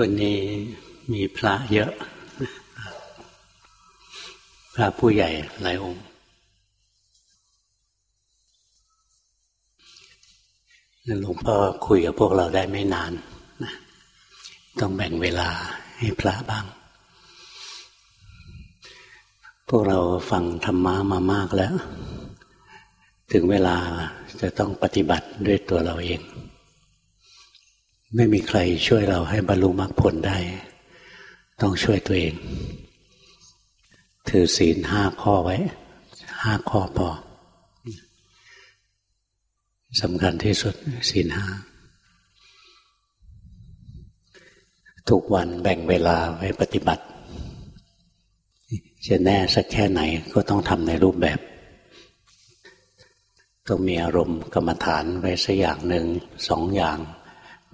วันนี้มีพระเยอะ พระผู้ใหญ่หลายองค์หลวงพ่อคุยกับพวกเราได้ไม่นานนะต้องแบ่งเวลาให้พระบ้าง พวกเราฟังธรรมะมามากแล้ว ถึงเวลาจะต้องปฏิบัติด้วยตัวเราเอง ไม่มีใครช่วยเราให้บรรลุมรรคผลได้ ต้องช่วยตัวเอง ถือศีลห้าข้อไว้ห้าข้อพอสำคัญที่สุดศีลห้าทุกวันแบ่งเวลาไว้ปฏิบัติ จะแน่สักแค่ไหนก็ต้องทำในรูปแบบ ต้องมีอารมณ์กรรมฐานไว้สักอย่างหนึ่งสองอย่าง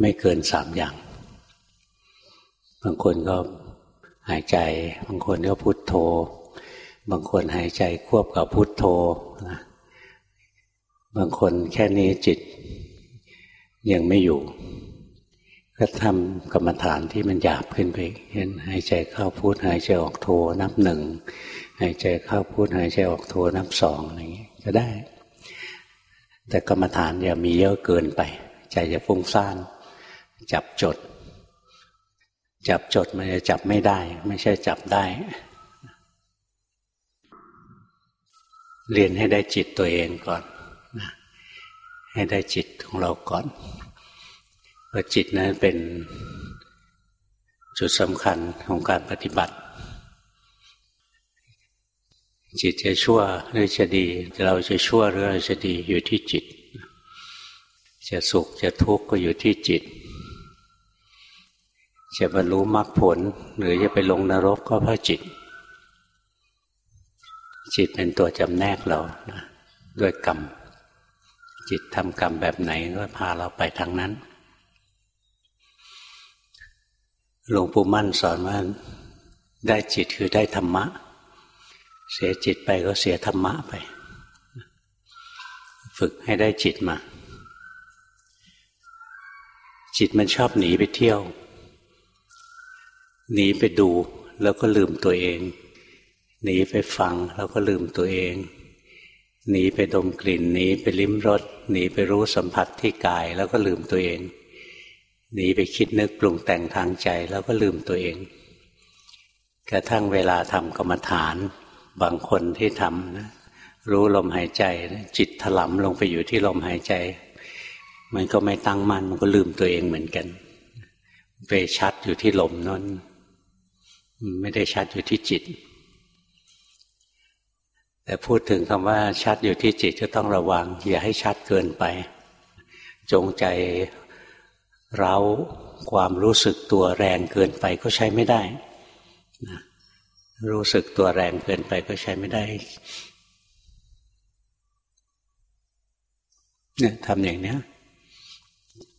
ไม่เกินสามอย่าง บางคนก็หายใจ บางคนก็พุโทโธ บางคนหายใจควบกับพุโทโธนะบางคนแค่นี้จิตยังไม่อยู่ ก็ทำกรรมฐานที่มันหยาบขึ้นไปเห็นหายใจเข้าพุทหายใจออกโทนับหนึ่งหายใจเข้าพุทหายใจออกโทนับสองอะไรอย่างนี้ก็ได้ แต่กรรมฐานอย่ามีเยอะเกินไป ใจจะฟุ้งซ่าน จับจด จับจดมันจะจับไม่ได้ ไม่ใช่จับได้ เรียนให้ได้จิตตัวเองก่อนให้ได้จิตของเราก่อนเพราะจิตนั้นเป็นจุดสำคัญของการปฏิบัติ จิตจะชั่วหรือจะดี เราจะชั่วหรือเราจะดีอยู่ที่จิต จะสุขจะทุกข์ก็อยู่ที่จิต จะบรรลุมรรคผล หรือจะไปลงนรกก็เพราะจิต จิตเป็นตัวจำแนกเราด้วยกรรม จิตทำกรรมแบบไหนก็พาเราไปทางนั้นหลวงปู่มั่นสอนว่าได้จิตคือได้ธรรมะ เสียจิตไปก็เสียธรรมะไป ฝึกให้ได้จิตมา จิตมันชอบหนีไปเที่ยว หนีไปดูแล้วก็ลืมตัวเอง หนีไปฟังแล้วก็ลืมตัวเอง หนีไปดมกลิ่น หนีไปลิ้มรสหนีไปรู้สัมผัสที่กายแล้วก็ลืมตัวเอง หนีไปคิดนึกปรุงแต่งทางใจแล้วก็ลืมตัวเอง กระทั่งเวลาทำกรรมฐาน บางคนที่ทำนะรู้ลมหายใจจิตถลำลงไปอยู่ที่ลมหายใจ มันก็ไม่ตั้งมั่นมันก็ลืมตัวเองเหมือนกัน ไปชัดอยู่ที่ลมนั่น ไม่ได้ชัดอยู่ที่จิต แต่พูดถึงคำว่าชัดอยู่ที่จิตก็ต้องระวัง อย่าให้ชัดเกินไป จงใจเร้าความรู้สึกตัวแรงเกินไปก็ใช้ไม่ได้รู้สึกตัวแรงเกินไปก็ใช้ไม่ได้เนี่ยทำอย่างเนี้ย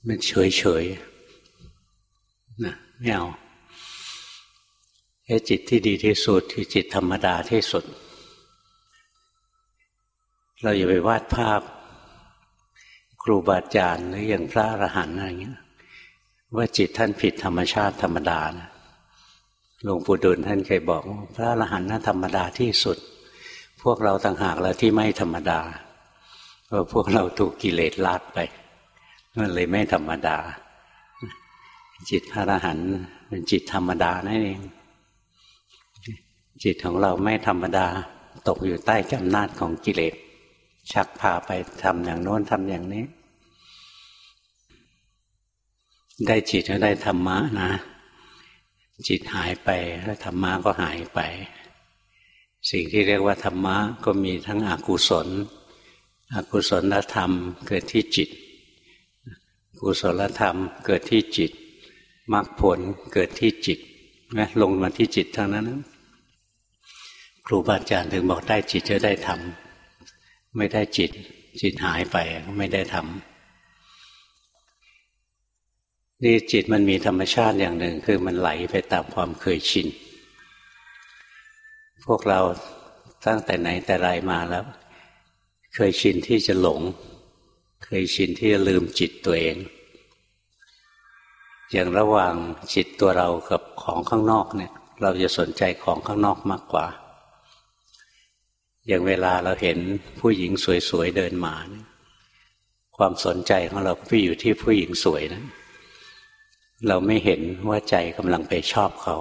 มันเฉยเฉยนะไม่เอา จิตที่ดีที่สุดคือจิตธรรมดาที่สุด เราอย่าไปวาดภาพ ครูบาอาจารย์หรืออย่างพระอรหันต์อะไรเงี้ย ว่าจิตท่านผิดธรรมชาติธรรมดานะหลวงปู่ดูลท่านเคยบอก พระอรหันต์น่าธรรมดาที่สุด พวกเราต่างหากแล้วที่ไม่ธรรมดาเพราะพวกเราถูกกิเลสลากไปมันเลยไม่ธรรมดา จิตพระอรหันต์เป็นจิตธรรมดานั่นเอง จิตของเราไม่ธรรมดาตกอยู่ใต้อำนาจของกิเลสชักพาไปทำอย่างโน้นทำอย่างนี้ ได้จิตก็ได้ธรรมะนะ จิตหายไปแล้วธรรมะก็หายไป สิ่งที่เรียกว่าธรรมะก็มีทั้งอกุศล อกุศลธรรมเกิดที่จิต กุศลธรรมเกิดที่จิตมรรคผลเกิดที่จิตนะลงมาที่จิตทั้งนั้น รูบาอาจารย์ถึงบอกได้จิตจะได้ทำไม่ได้จิต จิตหายไปก็ไม่ได้ทำนี่จิตมันมีธรรมชาติอย่างหนึ่ง คือมันไหลไปตามความเคยชิน พวกเราตั้งแต่ไหนแต่ไรมาแล้ว เคยชินที่จะหลง เคยชินที่จะลืมจิตตัวเองอย่างระหว่างจิตตัวเรากับของข้างนอกเนี่ย เราจะสนใจของข้างนอกมากกว่า อย่างเวลาเราเห็นผู้หญิงสวยๆเดินมาเนี่ยความสนใจของเราไปอยู่ที่ผู้หญิงสวยนะ เราไม่เห็นว่าใจกำลังไปชอบเขา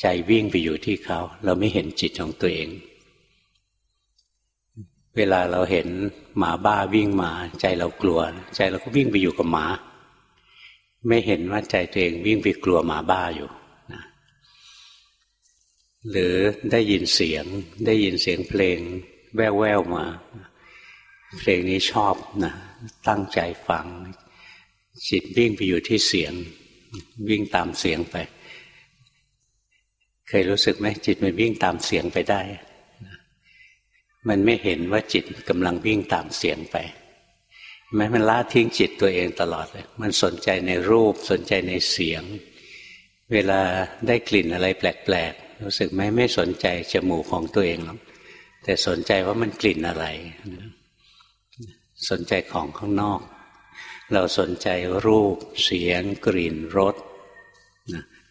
ใจวิ่งไปอยู่ที่เขา เราไม่เห็นจิตของตัวเอง เวลาเราเห็นหมาบ้าวิ่งมา ใจเรากลัว ใจเราก็วิ่งไปอยู่กับหมา ไม่เห็นว่าใจตัวเองวิ่งไปกลัวหมาบ้าอยู่ หรือได้ยินเสียง ได้ยินเสียงเพลง แว่วๆมา เพลงนี้ชอบนะตั้งใจฟัง จิตวิ่งไปอยู่ที่เสียง วิ่งตามเสียงไป เคยรู้สึกไหมจิตมันวิ่งตามเสียงไปได้ มันไม่เห็นว่าจิตกำลังวิ่งตามเสียงไปแม้มันละทิ้งจิตตัวเองตลอดเลย มันสนใจในรูปสนใจในเสียง เวลาได้กลิ่นอะไรแปลกๆ รู้สึกไหมไม่สนใจจมูกของตัวเองหรอกแต่สนใจว่ามันกลิ่นอะไร สนใจของข้างนอก เราสนใจรูป เสียง กลิ่นรส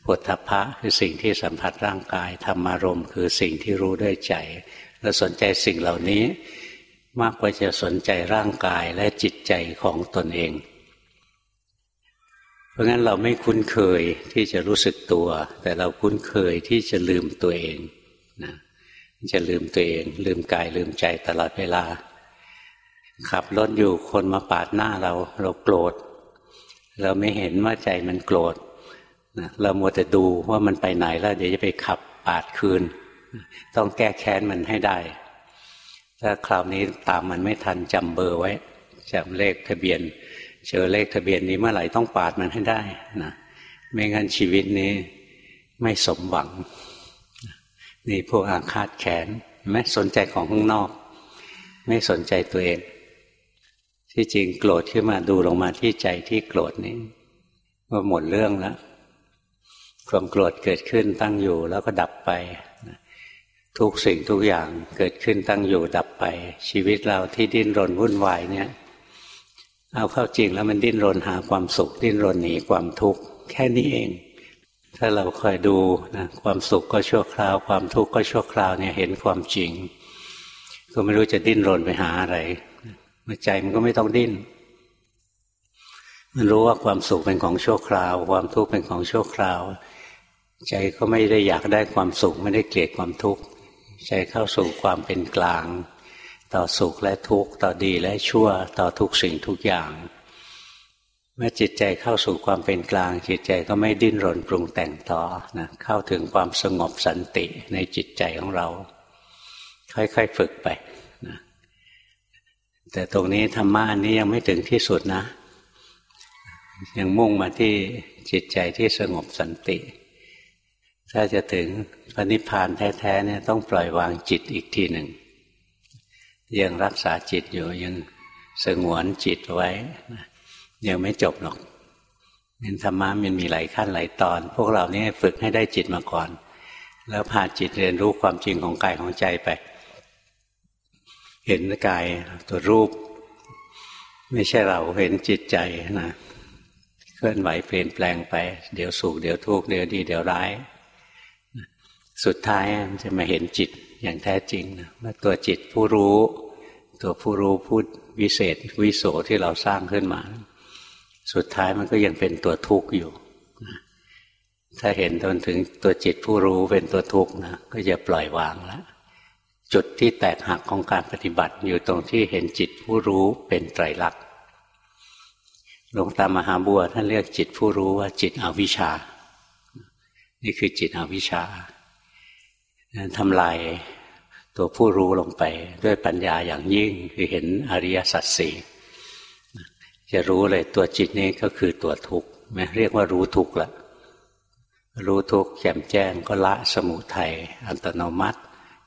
ปุถะพะคือสิ่งที่สัมผัสร่างกายธรรมารมคือสิ่งที่รู้ด้วยใจ เราสนใจสิ่งเหล่านี้ มากกว่าจะสนใจร่างกายและจิตใจของตนเอง ราะงั้นเราไม่คุ้นเคยที่จะรู้สึกตัว แต่เราคุ้นเคยที่จะลืมตัวเองนะจะลืมตัวเอง ลืมกายลืมใจตลอดเวลา ขับรถอยู่คนมาปาดหน้าเราเราโกรธ เราไม่เห็นว่าใจมันโกรธเรามัวแต่ดูว่ามันไปไหนแล้วเดี๋ยวจะไปขับปาดคืน ต้องแก้แค้นมันให้ได้ ถ้าคราวนี้ตามมันไม่ทันจำเบอร์ไว้จำเลขทะเบียน เจอเลขทะเบียนนี้เมื่อไหร่ต้องปาดมันให้ได้นะไม่งั้นชีวิตนี้ไม่สมหวัง นี่พวกอาฆาตแขนไม่สนใจของข้างนอก ไม่สนใจตัวเอง ที่จริงโกรธขึ้นมาดูลงมาที่ใจที่โกรธนี้ว่าหมดเรื่องแล้วความโกรธเกิดขึ้นตั้งอยู่แล้วก็ดับไป ทุกสิ่งทุกอย่างเกิดขึ้นตั้งอยู่ดับไป ชีวิตเราที่ดิ้นรนวุ่นวายเนี่ย เอาเข้าจริงแล้วมันดิ้นรนหาความสุข ดิ้นรนหนีความทุกข์แค่นี้เอง ถ้าเราคอยดูนะความสุขก็ชั่วคราว ความทุกข์ก็ชั่วคราวเนี่ยเห็นความจริง ก็ไม่รู้จะดิ้นรนไปหาอะไรใจมันก็ไม่ต้องดิ้น มันรู้ว่าความสุขเป็นของชั่วคราว ความทุกข์เป็นของชั่วคราว ใจก็ไม่ได้อยากได้ความสุขไม่ได้เกลียดความทุกข์ใจเข้าสู่ความเป็นกลาง ต่อสุขและทุกข์ต่อดีและชั่วต่อทุกสิ่งทุกอย่าง เมื่อจิตใจเข้าสู่ความเป็นกลาง จิตใจก็ไม่ดิ้นรนปรุงแต่งต่อนะเข้าถึงความสงบสันติในจิตใจของเรา ค่อยๆฝึกไปแต่ตรงนี้ธรรมะอันนี้ยังไม่ถึงที่สุดนะ ยังมุ่งมาที่จิตใจที่สงบสันติ ถ้าจะถึงพระนิพพานแท้ๆเนี่ยต้องปล่อยวางจิตอีกทีหนึ่ง ยังรักษาจิตอยู่ยังสงวนจิตไว้ยังไม่จบหรอกเนธรรมะมันมีหลายขั้นหลายตอน พวกเรานี่ฝึกให้ได้จิตมาก่อน แล้วพาจิตเรียนรู้ความจริงของกายของใจไป เห็นกายตัวรูป ไม่ใช่เราเห็นจิตใจนะเคลื่อนไหวเปลี่ยนแปลงไป เดี๋ยวสุขเดี๋ยวทุกข์เดี๋ยวดีเดี๋ยวร้าย สุดท้ายมันจะมาเห็นจิต อย่างแท้จริงนะว่าตัวจิตผู้รู้ ตัวผู้รู้พูดวิเศษวิโสที่เราสร้างขึ้นมา สุดท้ายมันก็ยังเป็นตัวทุกข์อยู่ถ้าเห็นจนถึงตัวจิตผู้รู้เป็นตัวทุกข์นะก็จะปล่อยวางแล้วจุดที่แตกหักของการปฏิบัติอยู่ตรงที่เห็นจิตผู้รู้เป็นไตรลักษณ์หลวงตามหาบัวท่านเรียกจิตผู้รู้ว่าจิตอวิชชา นี่คือจิตอวิชชา ทำลายตัวผู้รู้ลงไปด้วยปัญญาอย่างยิ่งคือเห็นอริยสัจสี่จะรู้เลยตัวจิตนี้ก็คือตัวทุกข์ไหมเรียกว่ารู้ทุกข์ละรู้ทุกข์แจ่มแจ้งก็ละสมุทัยอัตโนมัติ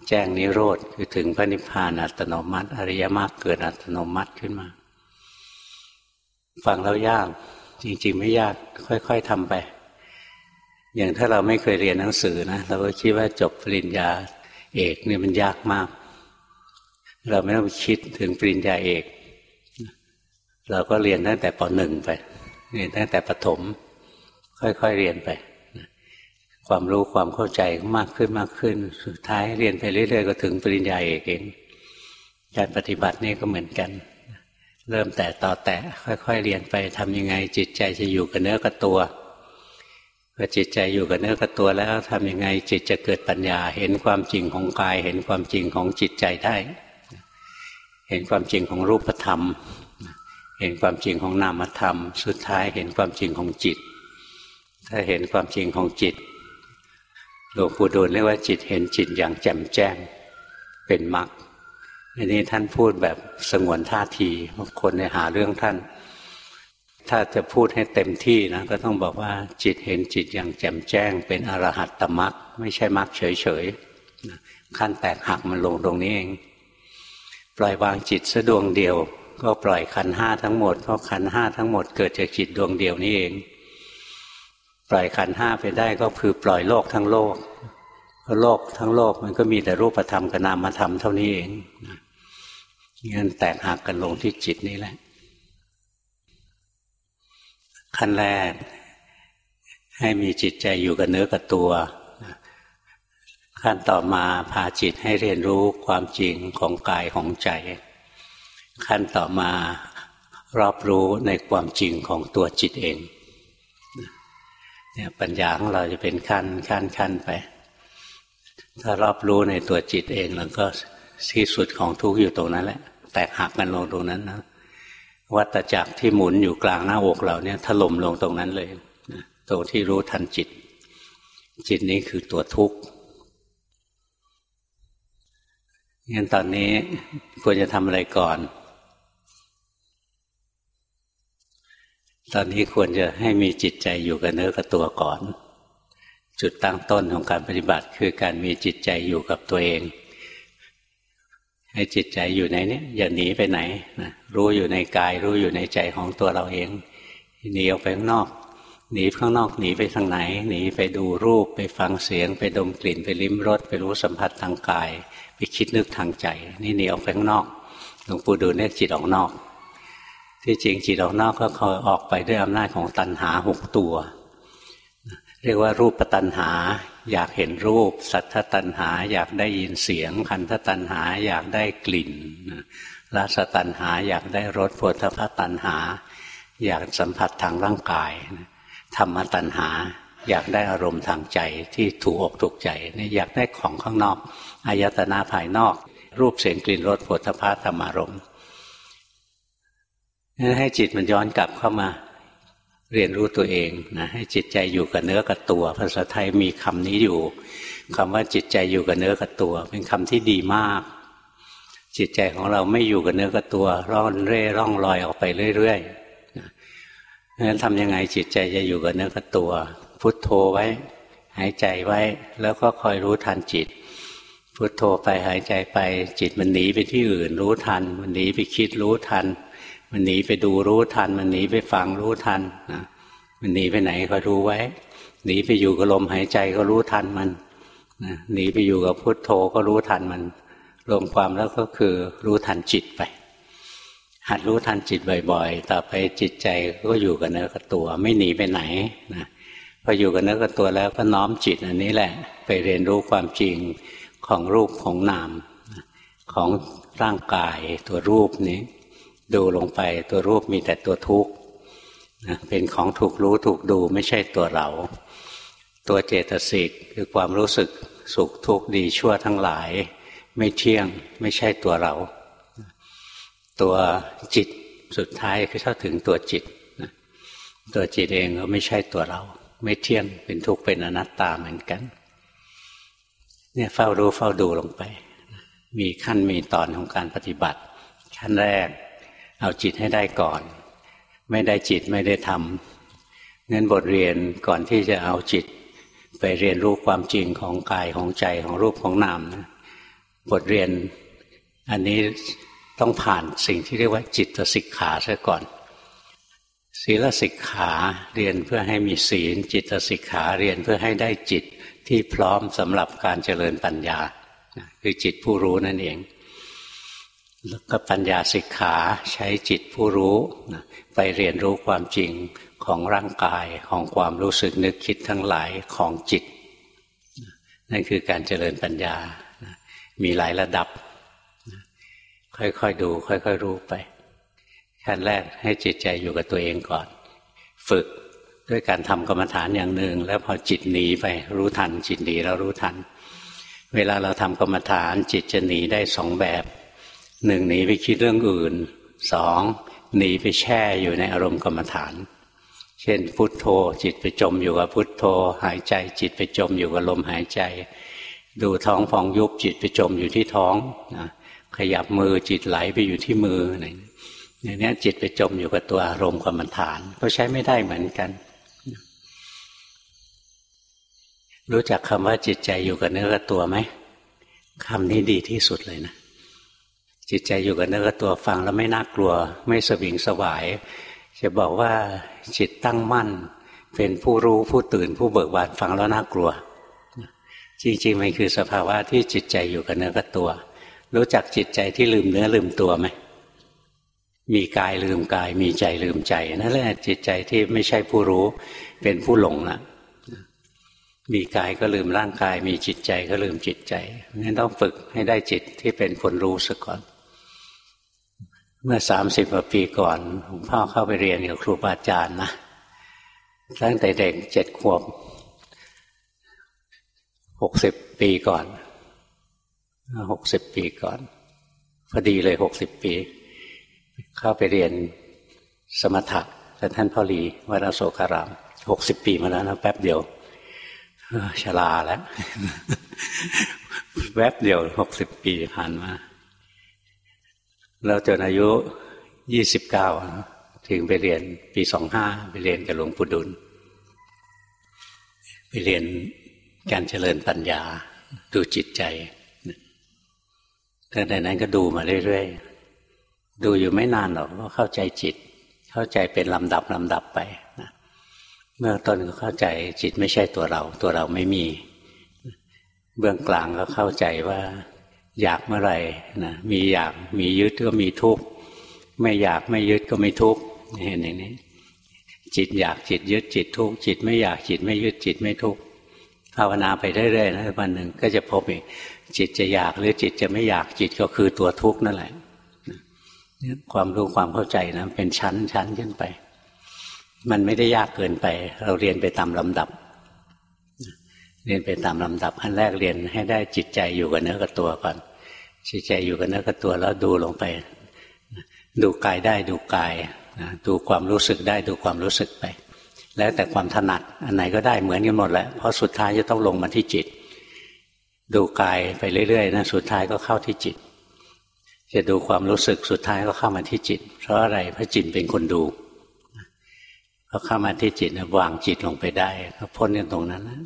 แจ้งนิโรธคือถึงพระนิพพานอัตโนมัติ อริยมรรคเกิดอัตโนมัติขึ้นมา ฟังแล้วยากจริง ๆ ไม่ยากค่อย ๆทำไป อย่างถ้าเราไม่เคยเรียนหนังสือนะเราก็คิดว่าจบปริญญาเอกนี่มันยากมาก เราไม่ต้องคิดถึงปริญญาเอก เราก็เรียนตั้งแต่ปหนึ่งไปเรียนตั้งแต่ปถม ค่อยๆเรียนไป ความรู้ความเข้าใจมากขึ้นมากขึ้น สุดท้ายเรียนไปเรื่อยๆก็ถึงปริญญาเอกเองการปฏิบัตินี่ก็เหมือนกัน เริ่มแต่ต่อแต่ค่อยๆเรียนไปทำยังไงจิตใจจะอยู่กับเนื้อกับตัว พอจิตใจอยู่กับเนื้อกับตัวแล้วทำยังไงจิตจะเกิดปัญญา เห็นความจริงของกาย เห็นความจริงของจิตใจได้ เห็นความจริงของรูปธรรม เห็นความจริงของนามธรรม สุดท้ายเห็นความจริงของจิต ถ้าเห็นความจริงของจิตหลวงปู่ดูลเรียกว่าจิตเห็นจิตอย่างแจ่มแจ้งเป็นมรรคอันนี้ท่านพูดแบบสงวนท่าทีคนในหาเรื่องท่าน ถ้าจะพูดให้เต็มที่นะก็ต้องบอกว่าจิตเห็นจิตอย่างแจ่มแจ้ง เป็นอรหัตตมรรคไม่ใช่มรรคเฉยๆขั้นแตกหักมันลงตรงนี้เอง ปล่อยวางจิตสะดวงเดียว ก็ปล่อยขันห้าทั้งหมดเพราะขันห้าทั้งหมดเกิดจากจิตดวงเดียวนี้เอง ปล่อยขันห้าไปได้ก็คือปล่อยโลกทั้งโลกเพราะโลกทั้งโลกมันก็มีแต่รูปธรรมกับนามธรรมเท่านี้เองงั้นแตกหักกันลงที่จิตนี่แหละ ขั้นแรก ให้มีจิตใจอยู่กับเนื้อกับตัว ขั้นต่อมาพาจิตให้เรียนรู้ความจริงของกายของใจ ขั้นต่อมารอบรู้ในความจริงของตัวจิตเองเนี่ยปัญญาของเราจะเป็นขั้นขั้นขั้นไป ถ้ารอบรู้ในตัวจิตเองแล้วก็ที่สุดของทุกอยู่ตรงนั้นแหละ แตกหักกันลงตรงนั้นนะ วัตจักรที่หมุนอยู่กลางหน้าอกเราเนี่ยถล่มลงตรงนั้นเลยตรงที่รู้ทันจิต จิตนี้คือตัวทุกข์งั้นตอนนี้ควรจะทำอะไรก่อน ตอนนี้ควรจะให้มีจิตใจอยู่กับเนื้อกับตัวก่อน จุดตั้งต้นของการปฏิบัติคือการมีจิตใจอยู่กับตัวเอง ให้จิตใจอยู่ในนี้อย่าหนีไปไหนนะรู้อยู่ในกาย รู้อยู่ในใจของตัวเราเองหนีออกไปข้างนอก หนีข้างนอกหนีไปทางไหน หนีไปดูรูปไปฟังเสียง ไปดมกลิ่นไปลิ้มรสไปรู้สัมผัสทางกาย ไปคิดนึกทางใจ นี่หนีออกไปข้างนอกหลวงปู่ดูเนี่ยจิตออกนอก ที่จริงจิตออกนอกก็คอยออกไปด้วยอำนาจของตัณหาหกตัว เรียกว่ารูปตัณหา อยากเห็นรูป สัทธตัณหา อยากได้ยินเสียง คันธตัณหา อยากได้กลิ่นรสตัณหา อยากได้รสผลทพตัณหา อยากสัมผัสทางร่างกายธรรมตัณหา อยากได้อารมณ์ทางใจที่ถูกอกถูกใจนี่อยากได้ของข้างนอกอายตนาภายนอก รูปเสียงกลิ่นรสผลทพธรรมารมณ์ให้จิตมันย้อนกลับเข้ามา เรียนรู้ตัวเองนะให้จิตใจอยู่กับเนื้อกับตัว ภาษาไทยมีคำนี้อยู่คำว่าจิตใจอยู่กับเนื้อกับตัว เป็นคำที่ดีมาก จิตใจของเราไม่อยู่กับเนื้อกับตัว ร่อนเร่ร่องลอยออกไปเรื่อยๆนั้นทำยังไงจิตใจจะอยู่กับเนื้อกับตัว พุทโธไว้ หายใจไว้ แล้วก็คอยรู้ทันจิต พุทโธไปหายใจไป จิตมันหนีไปที่อื่น รู้ทัน มันหนีไปคิดรู้ทัน มันหนีไปดูรู้ทัน มันหนีไปฟังรู้ทันนะมันหนีไปไหนก็รู้ไว้ หนีไปอยู่กับลมหายใจก็รู้ทันมันนะหนีไปอยู่กับพุทโธก็รู้ทันมันรวมความแล้วก็คือรู้ทันจิตไป หัดรู้ทันจิตบ่อย ๆ ต่อไปจิตใจก็อยู่กับเนื้อกับตัว ไม่หนีไปไหนนะพออยู่กับเนื้อกับตัวแล้วก็น้อมจิตอันนี้แหละ ไปเรียนรู้ความจริงของรูปของนามของร่างกายตัวรูปนี้ ดูลงไปตัวรูปมีแต่ตัวทุกข์เป็นของถูกรู้ถูกดูไม่ใช่ตัวเรา ตัวเจตสิกคือความรู้สึกสุขทุกข์ดีชั่วทั้งหลาย ไม่เที่ยงไม่ใช่ตัวเรา ตัวจิตสุดท้ายก็เข้าถึงตัวจิต ตัวจิตเองก็ไม่ใช่ตัวเรา ไม่เที่ยงเป็นทุกข์เป็นอนัตตาเหมือนกัน เนี่ยเฝ้ารู้เฝ้าดูลงไป มีขั้นมีตอนของการปฏิบัติ ขั้นแรก เอาจิตให้ได้ก่อน ไม่ได้จิตไม่ได้ทำงั้นบทเรียนก่อนที่จะเอาจิต ไปเรียนรู้ความจริงของกายของใจของรูปของนามนะบทเรียนอันนี้ต้องผ่านสิ่งที่เรียกว่าจิตสิกขาซะก่อน ศีลสิกขาเรียนเพื่อให้มีศีล จิตสิกขาเรียนเพื่อให้ได้จิตที่พร้อมสำหรับการเจริญปัญญา คือจิตผู้รู้นั่นเอง แล้วก็ปัญญาสิกขาใช้จิตผู้รู้ไปเรียนรู้ความจริงของร่างกายของความรู้สึกนึกคิดทั้งหลายของจิต นั่นคือการเจริญปัญญา มีหลายระดับ ค่อยๆดู ค่อยๆรู้ไป ขั้นแรกให้จิตใจอยู่กับตัวเองก่อน ฝึกด้วยการทำกรรมฐานอย่างหนึ่ง แล้วพอจิตหนีไปรู้ทัน จิตหนีแล้วรู้ทัน เวลาเราทำกรรมฐานจิตจะหนีได้สองแบบ หนึ่งหนีไปคิดเรื่องอื่นสองหนีไปแช่อยู่ในอารมณ์กรรมฐาน เช่น พุทโธจิตไปจมอยู่กับพุทโธ หายใจจิตไปจมอยู่กับลมหายใจ ดูท้องฟองยุบจิตไปจมอยู่ที่ท้องนะขยับมือจิตไหลไปอยู่ที่มืออะไรอย่างนี้จิตไปจมอยู่กับตัวอารมณ์กรรมฐานก็ใช้ไม่ได้เหมือนกัน รู้จักคำว่าจิตใจอยู่กับเนื้อกับตัวไหมคำนี้ดีที่สุดเลยนะ จิตใจอยู่กับเนื้อกับตัวฟังแล้วไม่น่ากลัว ไม่สวิงสวาย จะบอกว่าจิตตั้งมั่น เป็นผู้รู้ผู้ตื่นผู้เบิกบานฟังแล้วน่ากลัว จริงๆมันคือสภาวะที่จิตใจอยู่กับเนื้อกับตัว รู้จักจิตใจที่ลืมเนื้อลืมตัวไหมมีกายลืมกาย มีใจลืมใจนั่นแหละจิตใจที่ไม่ใช่ผู้รู้ เป็นผู้หลงนะมีกายก็ลืมร่างกาย มีจิตใจก็ลืมจิตใจนั้นต้องฝึกให้ได้จิตที่เป็นคนรู้ซะก่อน เมื่อสามสิบกว่าปีก่อนหลวงพ่อเข้าไปเรียนกับครูบาอาจารย์นะตั้งแต่เด็กเจ็ดขวบหกสิบปีก่อนหกสิบปีก่อนพอดีเลยหกสิบปี เข้าไปเรียนสมถะกับท่านพ่อหลีวัดโสคารามหกสิบปีมาแล้วนะแป๊บเดียวชราแล้วแวบเดียวหกสิบปีผ่านมา เราจนอายุยี่สิบเก้าถึงไปเรียนปีสองห้าไปเรียนกับหลวงปู่ดุล ไปเรียนการเจริญปัญญาดูจิตใจตั้งแต่นั้นก็ดูมาเรื่อยๆ ดูอยู่ไม่นานหรอกก็เข้าใจจิต เข้าใจเป็นลำดับลำดับไปนะเมื่อต้นก็เข้าใจจิตไม่ใช่ตัวเรา ตัวเราไม่มี เบื้องกลางก็เข้าใจว่า อยากเมื่อไหร่นะมีอยากมียึดก็มีทุกข์ไม่อยากไม่ยึดก็ไม่ทุกข์เห็นอย่างนี้ จิตอยากจิตยึดจิตทุกข์จิตไม่อยากจิตไม่ยึดจิตไม่ทุกข์ภาวนาไปเรื่อยๆนะวันหนึ่งก็จะพบอีกจิตจะอยากหรือจิตจะไม่อยากจิตก็คือตัวทุกข์นั่นแหละความรู้ความเข้าใจนะเป็นชั้นชั้นขึ้นไป มันไม่ได้ยากเกินไป เราเรียนไปตามลำดับ เรียนไปตามลำดับขั้นแรกเรียนให้ได้จิตใจอยู่กับเนื้อกับตัวก่อน จิตใจอยู่กับเนื้อกับตัวแล้วดูลงไป ดูกายได้ดูกายดูความรู้สึกได้ดูความรู้สึกไป แล้วแต่ความถนัดอันไหนก็ได้เหมือนกันหมดแหละเพราะสุดท้ายจะต้องลงมาที่จิต ดูกายไปเรื่อยๆนะสุดท้ายก็เข้าที่จิต จะดูความรู้สึกสุดท้ายก็เข้ามาที่จิต เพราะอะไรพระจิตเป็นคนดูพอเข้ามาที่จิตวางจิตลงไปได้ก็พ้นกันตรงนั้นนะ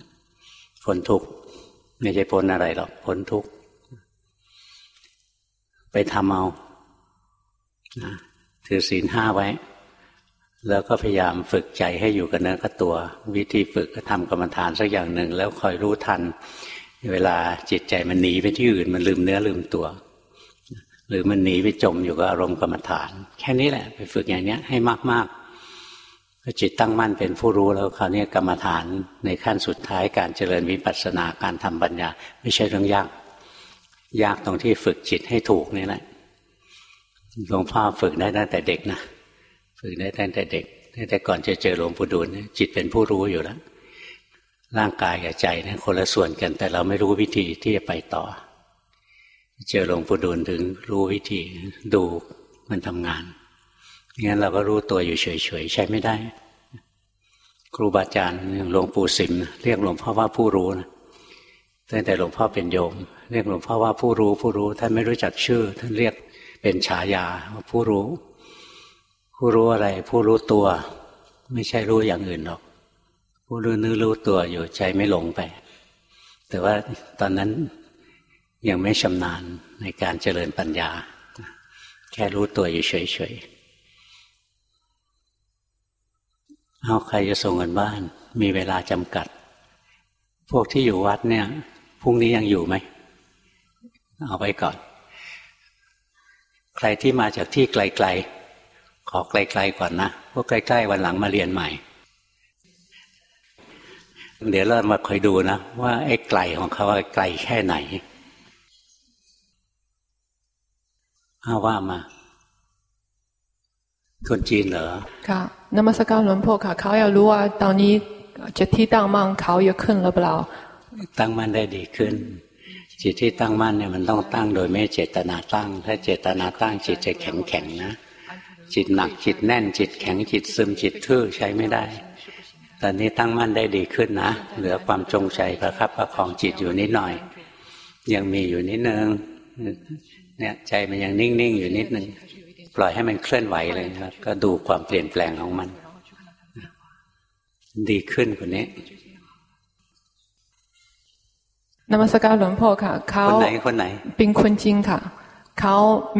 พ้นทุกข์ไม่ใช่พ้นอะไรหรอกพ้นทุกข์ไปทำเอาถือศีลห้าไว้ แล้วก็พยายามฝึกใจให้อยู่กับเนื้อกับตัว วิธีฝึกก็ทำกรรมฐานสักอย่างหนึ่ง แล้วคอยรู้ทัน เวลาจิตใจมันหนีไปที่อื่น มันลืมเนื้อลืมตัว หรือมันหนีไปจมอยู่กับอารมณ์กรรมฐาน แค่นี้แหละ ไปฝึกอย่างนี้ให้มากๆ จิตตั้งมั่นเป็นผู้รู้แล้วคราวนี้กรรมฐานในขั้นสุดท้ายการเจริญวิปัสสนาการทำปัญญา ไม่ใช่เรื่องยาก ยากตรงที่ฝึกจิตให้ถูกนี่แหละหลวงพ่อฝึกได้ตั้งแต่เด็กนะฝึกได้ตั้งแต่เด็กตั้งแต่ก่อนจะเจอหลวงปู่ดูลจิตเป็นผู้รู้อยู่แล้วร่างกายกับใจเนี่ยคนละส่วนกัน แต่เราไม่รู้วิธีที่จะไปต่อ เจอหลวงปู่ดูลถึงรู้วิธีดูมันทำงาน งั้นเราก็รู้ตัวอยู่เฉยๆ ใช้ไม่ได้ ครูบาอาจารย์หลวงปู่สิมเรียกหลวงพ่อว่าผู้รู้นะตั้งแต่หลวงพ่อเป็นโยม เรียกหลวงพ่อว่าผู้รู้ผู้รู้ท่านไม่รู้จักชื่อ ท่านเรียกเป็นฉายาว่าผู้รู้ ผู้รู้อะไร ผู้รู้ตัว ไม่ใช่รู้อย่างอื่นหรอก ผู้รู้นื้อรู้ตัวอยู่ใจไม่หลงไป แต่ว่าตอนนั้นยังไม่ชำนาญในการเจริญปัญญา แค่รู้ตัวอยู่เฉยๆ เอาใครจะส่งกันบ้าน มีเวลาจำกัด พวกที่อยู่วัดเนี่ยพรุ่งนี้ยังอยู่ไหม เอาไปก่อน ใครที่มาจากที่ไกลๆ ขอไกลๆก่อนนะพวกใกล้ๆวันหลังมาเรียนใหม่ เดี๋ยวเรามาคอยดูนะ ว่าไอ้ไกลของเขาไกลแค่ไหนเอาว่ามา คนจีนเหรอค่ะนมัสการหลวงพ่อค่ะเขาอยากรู้ว่าตอนนี้จิตที่ตั้งมั่นเขาเยอะขึ้นหรือเปล่าตั้งมั่นได้ดีขึ้น จิตที่ตั้งมั่นเนี่ยมันต้องตั้งโดยไม่เจตนาตั้ง ถ้าเจตนาตั้งจิตจะแข็งแข็งนะ จิตหนักจิตแน่นจิตแข็งจิตซึมจิตทื่อใช้ไม่ได้ ตอนนี้ตั้งมั่นได้ดีขึ้นนะ เหลือความจงใจประคับประคองจิตอยู่นิดหน่อย ยังมีอยู่นิดนึงเนี่ยใจมันยังนิ่งๆอยู่นิดนึง ปล่อยให้มันเคลื่อนไหวเลยแล้วก็ดูความเปลี่ยนแปลงของมัน ดีขึ้นกว่านี้นมัสการหลวงพ่อค่ะเขาคนไหนคนไหน เป็นคนจริงค่ะ เขา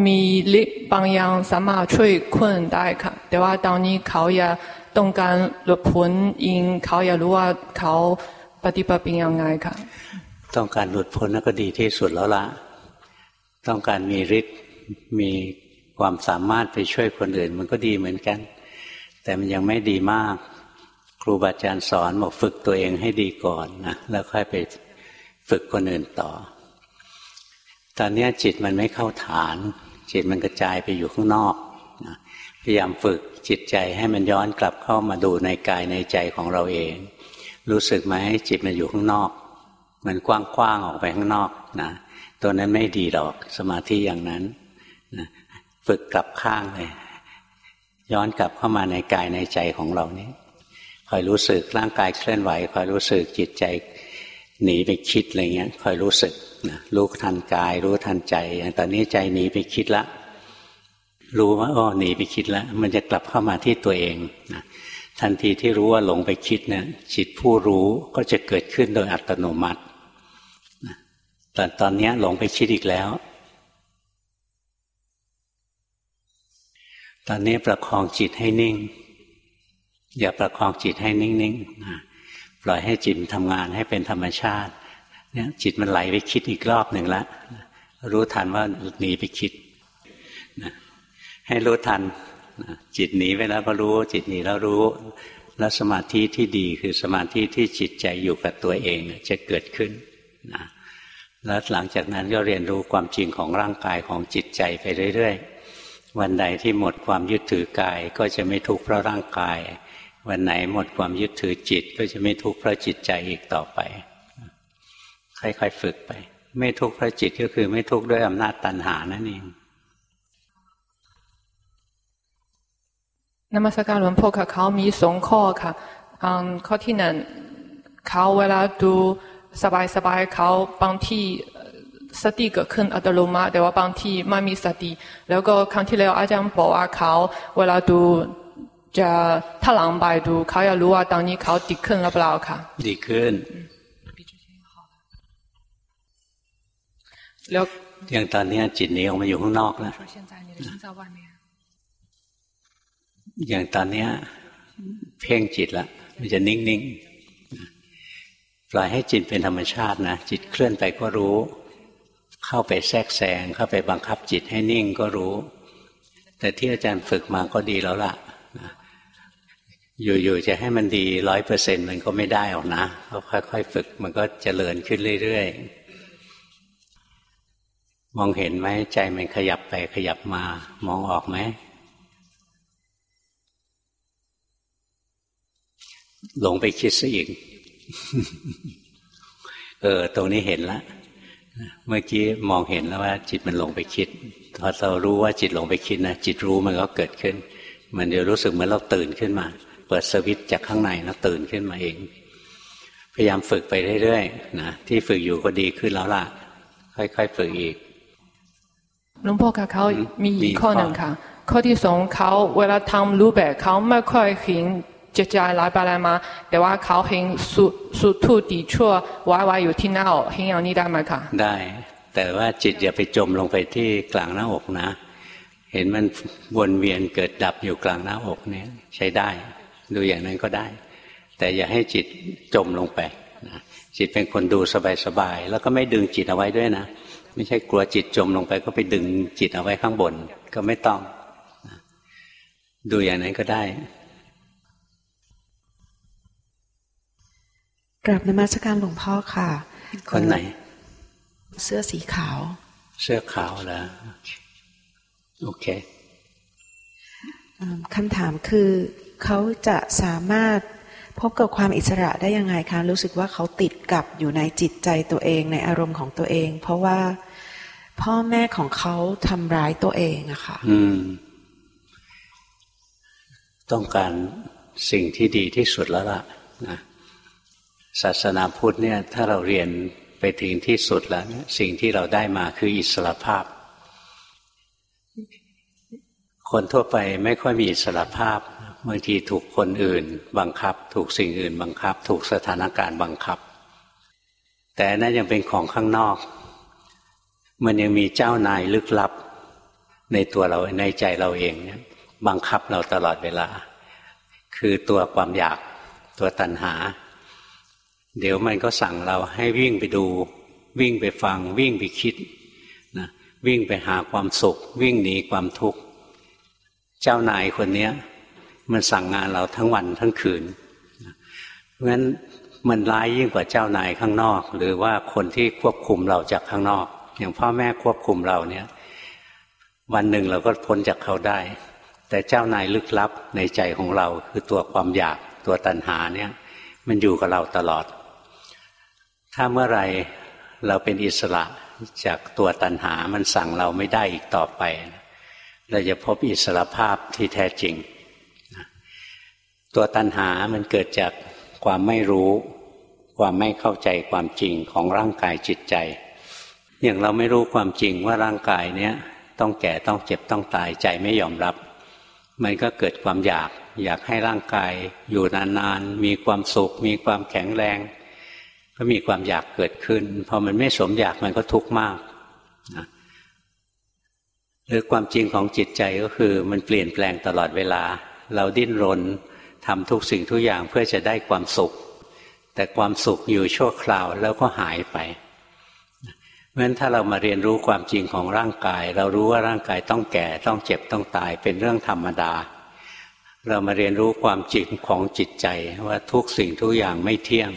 มีฤทธิ์บางอย่างสามารถช่วยคนได้ค่ะ แต่ว่าตอนนี้เขาอยากต้องการหลุดพ้นอิงเขาอยากรู้ว่าเขาปฏิบัติเป็นยังไงค่ะ ต้องการหลุดพ้นนั่นก็ดีที่สุดแล้วละต้องการมีฤทธิ์มี ความสามารถไปช่วยคนอื่น มันก็ดีเหมือนกัน แต่มันยังไม่ดีมาก ครูบาอาจารย์สอนบอกฝึกตัวเองให้ดีก่อนนะแล้วค่อยไปฝึกคนอื่นต่อ ตอนนี้จิตมันไม่เข้าฐาน จิตมันกระจายไปอยู่ข้างนอกนะพยายามฝึกจิตใจให้มันย้อนกลับเข้ามาดูในกายในใจของเราเอง รู้สึกไหมจิตมันอยู่ข้างนอก มันกว้างๆออกไปข้างนอกนะตัวนั้นไม่ดีหรอกสมาธิอย่างนั้นนะ ฝึกกลับข้างเลยย้อนกลับเข้ามาในกายในใจของเรานี้คอยรู้สึกร่างกายเคลื่อนไหวคอยรู้สึกจิตใจหนีไปคิดอะไรเงี้ยคอยรู้สึกนะรู้ทันกาย รู้ทันใจอย่างตอนนี้ใจหนีไปคิดละ รู้ว่าอ๋อหนีไปคิดแล้วมันจะกลับเข้ามาที่ตัวเองนะทันทีที่รู้ว่าหลงไปคิดเนี่ยจิตผู้รู้ก็จะเกิดขึ้นโดยอัตโนมัติแต่ตอนนี้หลงไปคิดอีกแล้ว ตอนนี้ประคองจิตให้นิ่ง อย่าประคองจิตให้นิ่งๆปล่อยให้จิตทำงานให้เป็นธรรมชาติ เนี่ยจิตมันไหลไปคิดอีกรอบหนึ่งละรู้ทันว่าหนีไปคิดให้รู้ทันจิตหนีไปแล้วก็รู้ จิตหนีแล้วรู้ แล้วสมาธิที่ดีคือสมาธิที่จิตใจอยู่กับตัวเองจะเกิดขึ้นนะแล้วหลังจากนั้นก็เรียนรู้ความจริงของร่างกายของจิตใจไปเรื่อย ๆ วันใดที่หมดความยึดถือกายก็จะไม่ทุกข์เพราะร่างกาย วันไหนหมดความยึดถือจิตก็จะไม่ทุกข์เพราะจิตใจอีกต่อไป ค่อยๆฝึกไป ไม่ทุกข์เพราะจิตก็คือไม่ทุกข์ด้วยอำนาจตัณหานั่นเองนมัสการหลวงพ่อค่ะเขามีสองข้อค่ะข้อที่หนึ่งเขาเวลาดูสบายสบายเขาบางที่ สติเกิดขึ้นอัตโนมัติแต่ว่าบางที่ไม่มีสติ แล้วก็ครั้งที่แล้วอาจารย์บอกว่าเขาเวลาดูจะถ้าหลังไปดูเขาอยากรู้ว่าตอนนี้เขาดีขึ้นหรือเปล่าค่ะดีขึ้นแล้วอย่างตอนนี้จิตนี้ออกมาอยู่ข้างนอกแล้วอย่างตอนนี้เพ่งจิตละมันจะนิ่งๆปล่อยให้จิตเป็นธรรมชาตินะจิตเคลื่อนไปก็รู้ เข้าไปแทรกแซงเข้าไปบังคับจิตให้นิ่งก็รู้ แต่ที่อาจารย์ฝึกมาก็ดีแล้วล่ะอยู่ๆจะให้มันดีร้อยเปอร์เซ็นมันก็ไม่ได้หรอกนะก็ค่อยๆฝึกมันก็เจริญขึ้นเรื่อยๆ มองเห็นไหมใจมันขยับไปขยับมา มองออกไหมหลงไปคิดซะอีก เออ ตรงนี้เห็นแล้ว เมื่อกี้มองเห็นแล้วว่า จิตมันลงไปคิดพอเรารู้ว่าจิตลงไปคิดนะจิตรู้มันก็เกิดขึ้น มันเดี๋ยวรู้สึกเหมือนเราตื่นขึ้นมา เปิดสวิตจากข้างในแล้วตื่นขึ้นมาเอง พยายามฝึกไปเรื่อยๆนะที่ฝึกอยู่ก็ดีขึ้นแล้วล่ะ ค่อยๆฝึกอีกหลวงพ่อคะเขามีอีกข้อหนึ่งค่ะ ข้อที่สองเขาเวลาทำรู้แบบเขาไม่ค่อยเห็น จะจะ来ไป来มาแต่ว่าเขาเห็นสุสุทุดีชั่ววายวายอยู่ที่หน้าอกเห็นอย่างนี้ได้ไหมคะได้ แต่ว่าจิตอย่าไปจมลงไปที่กลางหน้าอกนะ เห็นมันวนเวียนเกิดดับอยู่กลางหน้าอกเนี่ยใช้ได้ ดูอย่างนั้นก็ได้ แต่อย่าให้จิตจมลงไปนะจิตเป็นคนดูสบายๆแล้วก็ไม่ดึงจิตเอาไว้ด้วยนะ ไม่ใช่กลัวจิตจมลงไป ก็ไปดึงจิตเอาไว้ข้างบนก็ไม่ต้อง ดูอย่างนั้นก็ได้ กราบนมัสการหลวงพ่อค่ะ คนไหน เสื้อสีขาว เสื้อขาวแล้วโอเคคำถามคือเขาจะสามารถพบกับความอิสระได้ยังไงคะรู้สึกว่าเขาติดกับอยู่ในจิตใจตัวเองในอารมณ์ของตัวเอง เพราะว่าพ่อแม่ของเขาทำร้ายตัวเองอะค่ะอืมต้องการสิ่งที่ดีที่สุดแล้วล่ะนะ ศาสนาพุทธเนี่ยถ้าเราเรียนไปถึงที่สุดแล้วสิ่งที่เราได้มาคืออิสระภาพ คนทั่วไปไม่ค่อยมีอิสระภาพบางทีถูกคนอื่น บังคับ ถูกสิ่งอื่นบังคับ ถูกสถานการณ์บังคับ แต่นั่นยังเป็นของข้างนอก มันยังมีเจ้านายลึกลับ ในตัวเราในใจเราเองเนี่ยบังคับเราตลอดเวลา คือตัวความอยากตัวตัณหา เดี๋ยวมันก็สั่งเราให้วิ่งไปดู วิ่งไปฟัง วิ่งไปคิดนะวิ่งไปหาความสุข วิ่งหนีความทุกข์ เจ้านายคนนี้มันสั่งงานเราทั้งวันทั้งคืนเพราะฉะนั้นมันร้ายยิ่งกว่าเจ้านายข้างนอก หรือว่าคนที่ควบคุมเราจากข้างนอก อย่างพ่อแม่ควบคุมเราเนี่ย วันหนึ่งเราก็พ้นจากเขาได้ แต่เจ้านายลึกลับในใจของเราคือตัวความอยากตัวตัณหาเนี่ย มันอยู่กับเราตลอด ถ้าเมื่อไรเราเป็นอิสระจากตัวตัณหามันสั่งเราไม่ได้อีกต่อไป เราจะพบอิสระภาพที่แท้จริง ตัวตัณหามันเกิดจากความไม่รู้ ความไม่เข้าใจความจริงของร่างกายจิตใจ อย่างเราไม่รู้ความจริงว่าร่างกายเนี้ยต้องแก่ต้องเจ็บต้องตายใจไม่ยอมรับ มันก็เกิดความอยาก อยากให้ร่างกายอยู่นานๆ มีความสุข มีความแข็งแรง ก็มีความอยากเกิดขึ้น พอมันไม่สมอยากมันก็ทุกข์มากนะหรือความจริงของจิตใจก็คือ มันเปลี่ยนแปลงตลอดเวลา เราดิ้นรนทำทุกสิ่งทุกอย่างเพื่อจะได้ความสุข แต่ความสุขอยู่ชั่วคราวแล้วก็หายไปเพราะฉะนั้นถ้าเรามาเรียนรู้ความจริงของร่างกาย เรารู้ว่าร่างกายต้องแก่ต้องเจ็บต้องตายเป็นเรื่องธรรมดา เรามาเรียนรู้ความจริงของจิตใจว่าทุกสิ่งทุกอย่างไม่เที่ยง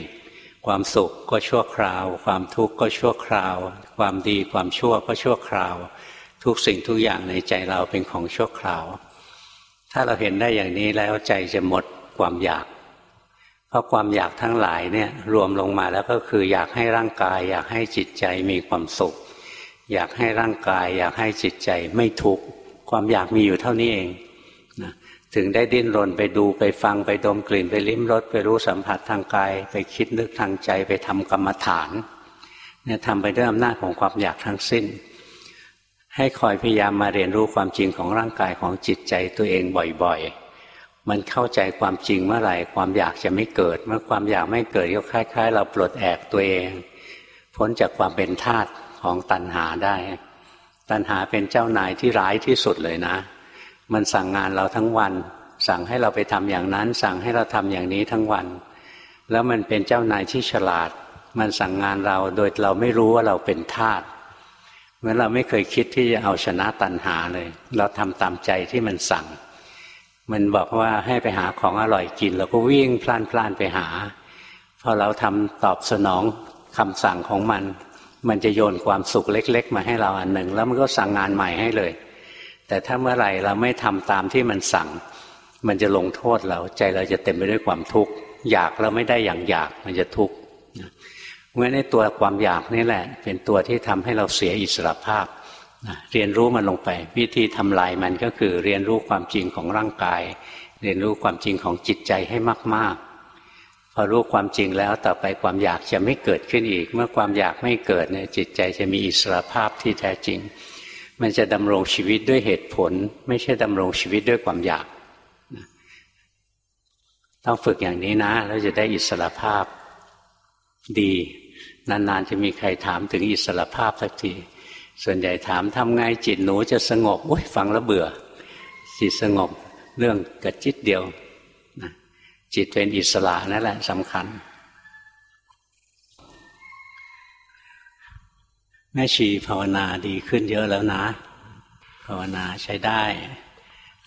ความสุขก็ชั่วคราว ความทุกข์ก็ชั่วคราว ความดีความชั่วก็ชั่วคราว ทุกสิ่งทุกอย่างในใจเราเป็นของชั่วคราว ถ้าเราเห็นได้อย่างนี้แล้วใจจะหมดความอยาก เพราะความอยากทั้งหลายเนี่ยรวมลงมาแล้วก็คืออยากให้ร่างกาย อยากให้จิตใจมีความสุข อยากให้ร่างกาย อยากให้จิตใจไม่ทุกข์ความอยากมีอยู่เท่านี้เอง ถึงได้ดิ้นรนไปดูไปฟังไปดมกลิ่นไปลิ้มรสไปรู้สัมผัสทางกาย ไปคิดนึกทางใจไปทำกรรมฐานเนี่ยทำไปด้วยอำนาจของความอยากทั้งสิ้น ให้คอยพยายามมาเรียนรู้ความจริงของร่างกายของจิตใจตัวเองบ่อยๆ มันเข้าใจความจริงเมื่อไหร่ความอยากจะไม่เกิด เมื่อความอยากไม่เกิดก็คล้าย ๆ เราปลดแอกตัวเอง พ้นจากความเป็นทาสของตัณหาได้ ตัณหาเป็นเจ้านายที่ร้ายที่สุดเลยนะ มันสั่งงานเราทั้งวัน สั่งให้เราไปทำอย่างนั้น สั่งให้เราทำอย่างนี้ทั้งวัน แล้วมันเป็นเจ้านายที่ฉลาด มันสั่งงานเราโดยเราไม่รู้ว่าเราเป็นทาสเมื่อเราไม่เคยคิดที่จะเอาชนะตัณหาเลย เราทำตามใจที่มันสั่ง มันบอกว่าให้ไปหาของอร่อยกินเราก็วิ่งพล่านพล่านไปหาพอเราทำตอบสนองคำสั่งของมัน มันจะโยนความสุขเล็ก ๆ มาให้เราอันหนึ่ง แล้วมันก็สั่งงานใหม่ให้เลย แต่ถ้าเมื่อไหร่เราไม่ทำตามที่มันสั่ง มันจะลงโทษเราใจเราจะเต็มไปด้วยความทุกข์อยากเราไม่ได้อย่างอยากมันจะทุกข์เพราะฉะนั้นตัวความอยากนี่แหละ เป็นตัวที่ทำให้เราเสียอิสระภาพเรียนรู้มันลงไป วิธีทำลายมันก็คือเรียนรู้ความจริงของร่างกาย เรียนรู้ความจริงของจิตใจให้มาก ๆ พอรู้ความจริงแล้วต่อไปความอยากจะไม่เกิดขึ้นอีก เมื่อความอยากไม่เกิดเนี่ยจิตใจจะมีอิสระภาพที่แท้จริง มันจะดำรงชีวิตด้วยเหตุผล ไม่ใช่ดำรงชีวิตด้วยความอยาก ต้องฝึกอย่างนี้นะแล้วจะได้อิสระภาพดี นานๆจะมีใครถามถึงอิสระภาพสักที ส่วนใหญ่ถามทำไงจิตหนูจะสงบโอ้ยฟังแล้วเบื่อ จิตสงบเรื่องกระจิตเดียวจิตเป็นอิสระนั่นแหละสำคัญ ม่ชีภาวนาดีขึ้นเยอะแล้วนะ ภาวนาใช้ได้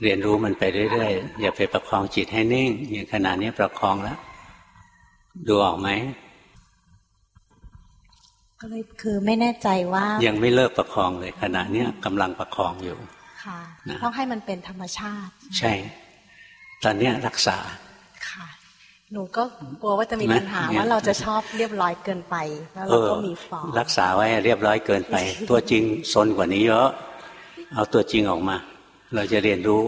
เรียนรู้มันไปเรื่อยๆ อย่าไปประคองจิตให้นิ่ง อย่างขณะนี้ประคองแล้ว ดูออกไหมก็เลยคือไม่แน่ใจว่า ยังไม่เลิกประคองเลย ขณะเนี้ยกำลังประคองอยู่ ค่ะ ต้องให้มันเป็นธรรมชาติ ใช่ ตอนเนี้ยรักษาค่ะ หนูก็กลัวว่าจะมีปัญหาว่าเราจะชอบเรียบร้อยเกินไป แล้วเราก็มีฟองรักษาไว้เรียบร้อยเกินไป ตัวจริงซนกว่านี้เยอะเอาตัวจริงออกมา เราจะเรียนรู้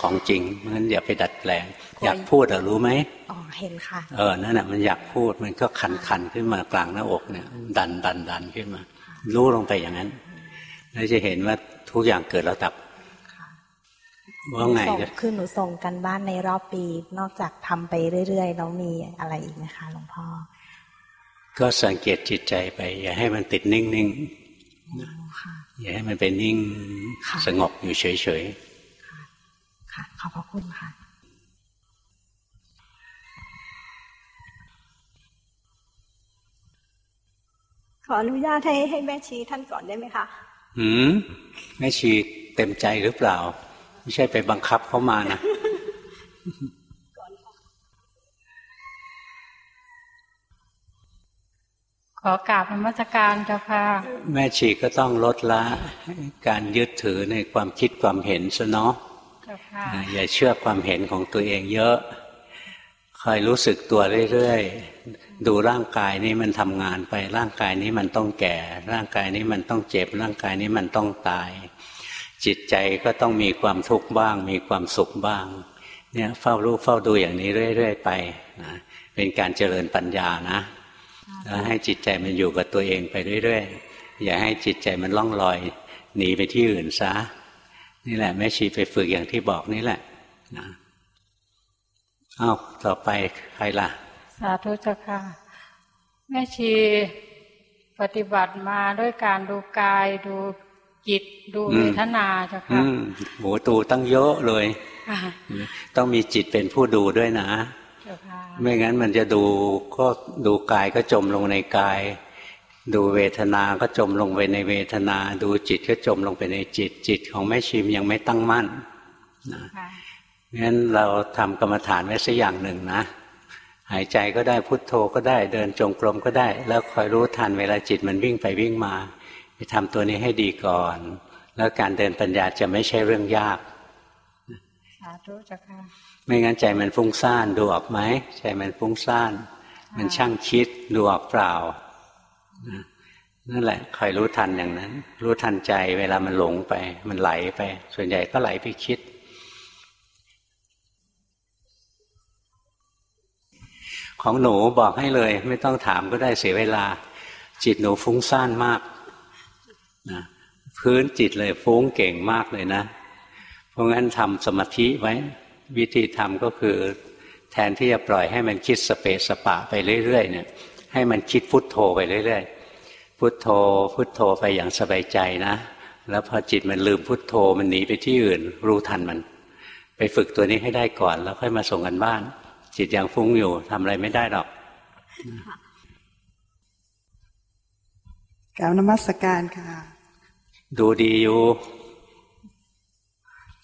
ของจริงงั้นอย่าไปดัดแปลง อยากพูดอะรู้ไหมอ๋อเห็นค่ะ เออนั่นแหะมันอยากพูดมันก็คันคันขึ้นมากลางหน้าอกเนี่ย ดันดันดันขึ้นมา รู้ลงไปอย่างนั้น แล้วจะเห็นว่าทุกอย่างเกิดแล้วดับ ว่าไงคือหนูส่งกันบ้านในรอบปี นอกจากทำไปเรื่อยๆแล้วมีอะไรอีกไหมคะหลวงพ่อ ก็สังเกตจิตใจไป อย่าให้มันติดนิ่งๆอย่าให้มันเป็นนิ่งสงบอยู่เฉยๆค่ะขอบพระคุณค่ะขออนุญาตให้ให้แม่ชีท่านก่อนได้ไหมคะ หืม แม่ชีเต็มใจหรือเปล่า ไม่ใช่ไปบังคับเขามานะขอกราบนมัสการเจ้าค่ะ แม่ชีก็ต้องลดละ การยึดถือในความคิดความเห็นซะเนาะอย่าเชื่อความเห็นของตัวเองเยอะ คอยรู้สึกตัวเรื่อยๆ ดูร่างกายนี้มันทำงานไป ร่างกายนี้มันต้องแก่ ร่างกายนี้มันต้องเจ็บ ร่างกายนี้มันต้องตาย จิตใจก็ต้องมีความทุกข์บ้าง มีความสุขบ้าง เนี่ยเฝ้ารู้เฝ้าดูอย่างนี้เรื่อย ๆ ไปนะเป็นการเจริญปัญญานะแล้วให้จิตใจมันอยู่กับตัวเองไปเรื่อยๆอย่าให้จิตใจมันล่องลอย หนีไปที่อื่นซะนี่แหละแม่ชีไปฝึกอย่างที่บอกนี่แหละนะอ้าวต่อไปใครล่ะ สาธุเจ้าค่ะ แม่ชีปฏิบัติมาด้วยการดูกายดู จิตดูเวทนาเจ้าค่ะโหตูตั้งเยอะเลย ต้องมีจิตเป็นผู้ดูด้วยนะ ไม่งั้นมันจะดูก็ดูกายก็จมลงในกาย ดูเวทนาก็จมลงไปในเวทนา ดูจิตก็จมลงไปในจิต จิตของแม่ชิมยังไม่ตั้งมั่นนะงั้นเราทำกรรมฐานไว้สักอย่างหนึ่งนะ หายใจก็ได้พุทโธก็ได้ เดินจงกรมก็ได้ แล้วคอยรู้ทันเวลาจิตมันวิ่งไปวิ่งมา ไปทำตัวนี้ให้ดีก่อน แล้วการเดินปัญญาจะไม่ใช่เรื่องยากสาธุจ้ะค่ะไม่งั้นใจมันฟุ้งซ่านดูออกไหมใจมันฟุ้งซ่าน มันช่างคิดดูออกเปล่านั่นแหละคอยรู้ทันอย่างนั้น รู้ทันใจเวลามันหลงไป มันไหลไป ส่วนใหญ่ก็ไหลไปคิดของหนูบอกให้เลย ไม่ต้องถามก็ได้เสียเวลา จิตหนูฟุ้งซ่านมาก นะพื้นจิตเลยฟุ้งเก่งมากเลยนะ เพราะงั้นทำสมาธิไว้ วิธีทำก็คือแทนที่จะปล่อยให้มันคิดสเปสปะไปเรื่อยๆเนี่ย ให้มันคิดพุทโธไปเรื่อยๆ พุทโธ พุทโธไปอย่างสบายใจนะ แล้วพอจิตมันลืมพุทโธมันหนีไปที่อื่น รู้ทันมัน ไปฝึกตัวนี้ให้ได้ก่อนแล้วค่อยมาส่งกันบ้าน จิตยังฟุ้งอยู่ทำอะไรไม่ได้หรอกกล่าวนมัสการค่ะ ดูดีอยู่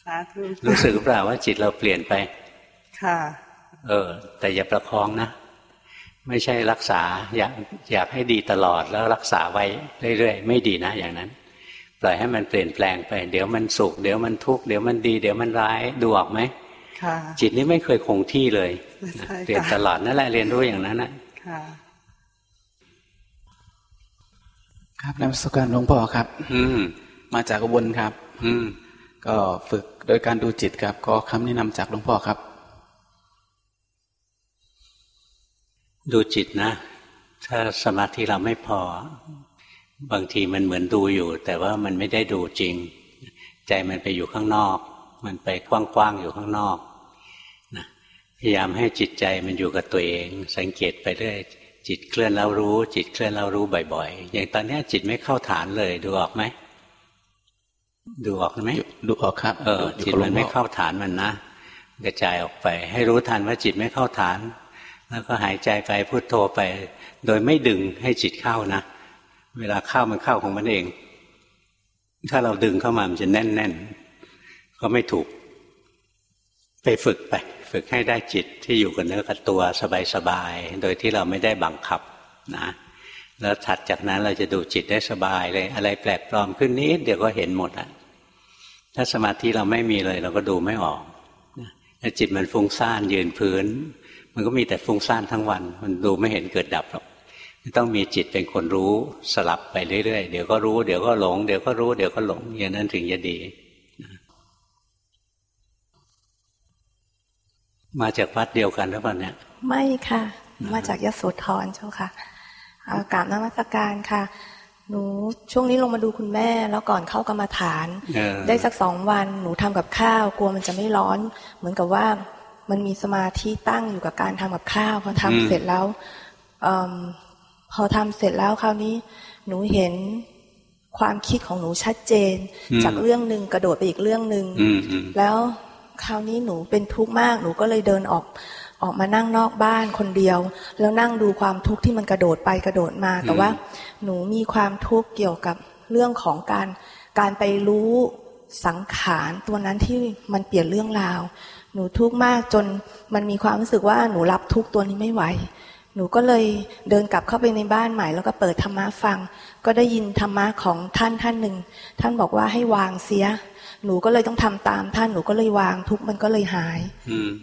สาธุรู้สึกเปล่าว่าจิตเราเปลี่ยนไป ค่ะ เออ แต่อย่าประคองนะ ไม่ใช่รักษา อยากอยากให้ดีตลอดแล้วรักษาไว้เรื่อยๆ ไม่ดีนะอย่างนั้น ปล่อยให้มันเปลี่ยนแปลงไป เดี๋ยวมันสุข เดี๋ยวมันทุกข์ เดี๋ยวมันดี เดี๋ยวมันร้าย ดูออกไหมจิตนี้ไม่เคยคงที่เลยเปลี่ยนตลอดนั่นแหละเรียนรู้อย่างนั้นนะ ครับนมัสการหลวงพ่อครับ อืมมาจากอุบลครับ อืมก็ฝึกโดยการดูจิตครับ ก็คำแนะนำจากหลวงพ่อครับ ดูจิตนะ ถ้าสมาธิเราไม่พอ บางทีมันเหมือนดูอยู่ แต่ว่ามันไม่ได้ดูจริง ใจมันไปอยู่ข้างนอก มันไปกว้างๆอยู่ข้างนอกนะพยายามให้จิตใจมันอยู่กับตัวเอง สังเกตไปเรื่อย จิตเคลื่อนแล้วรู้ จิตเคลื่อนแล้วรู้บ่อยๆ อย่างตอนนี้จิตไม่เข้าฐานเลย ดูออกไหมดูออกไหมดูออกครับ เออ จิตมันไม่เข้าฐานมันนะกระจายออกไป ให้รู้ทันว่าจิตไม่เข้าฐาน แล้วก็หายใจไปพุโทโธไป โดยไม่ดึงให้จิตเข้านะเวลาเข้ามันเข้าของมันเอง ถ้าเราดึงเข้ามามันจะแน่นแน่นก็ไม่ถูก ไปฝึกไป ฝึกให้ได้จิตที่อยู่กับเนื้อกับตัวสบายๆ โดยที่เราไม่ได้บังคับนะ แล้วถัดจากนั้นเราจะดูจิตได้สบายเลย อะไรแปลกปลอมขึ้นนิดเดี๋ยวก็เห็นหมดอะ ถ้าสมาธิเราไม่มีเลย เราก็ดูไม่ออกแล้วจิตมันฟุ้งซ่านยืนพื้น มันก็มีแต่ฟุ้งซ่านทั้งวัน มันดูไม่เห็นเกิดดับหรอกต้องมีจิตเป็นคนรู้สลับไปเรื่อยๆ เดี๋ยวก็รู้เดี๋ยวก็หลง เดี๋ยวก็รู้เดี๋ยวก็หลงอย่างนั้นถึงจะดี มาจากวัดเดียวกันหรือเปล่าเนี่ย ไม่ค่ะ มาจากยโสธรเจ้าค่ะกราบนมัสการค่ะ หนูช่วงนี้ลงมาดูคุณแม่ แล้วก่อนเข้ากรรมาฐาน ได้สักสองวันหนูทำกับข้าว กลัวมันจะไม่ร้อน เหมือนกับว่ามันมีสมาธิตั้งอยู่กับการทำกับข้าวพอทำเสร็จแล้วพอทำเสร็จแล้วคราวนี้ หนูเห็นความคิดของหนูชัดเจน จากเรื่องหนึ่งกระโดดไปอีกเรื่องหนึ่งแล้ว คราวนี้หนูเป็นทุกข์มากหนูก็เลยเดินออกออกมานั่งนอกบ้านคนเดียว แล้วนั่งดูความทุกข์ที่มันกระโดดไปกระโดดมา แต่ว่าหนูมีความทุกข์เกี่ยวกับเรื่องของการการไปรู้สังขารตัวนั้นที่มันเปลี่ยนเรื่องราว หนูทุกข์มากจนมันมีความรู้สึกว่าหนูรับทุกข์ตัวนี้ไม่ไหว หนูก็เลยเดินกลับเข้าไปในบ้านใหม่ แล้วก็เปิดธรรมะฟัง ก็ได้ยินธรรมะของท่านท่านหนึ่งท่านบอกว่าให้วางเสีย หนูก็เลยต้องทำตามท่านหนูก็เลยวางทุกมันก็เลยหาย